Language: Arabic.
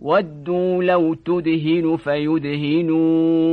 ودوا لو تدهن فيدهنون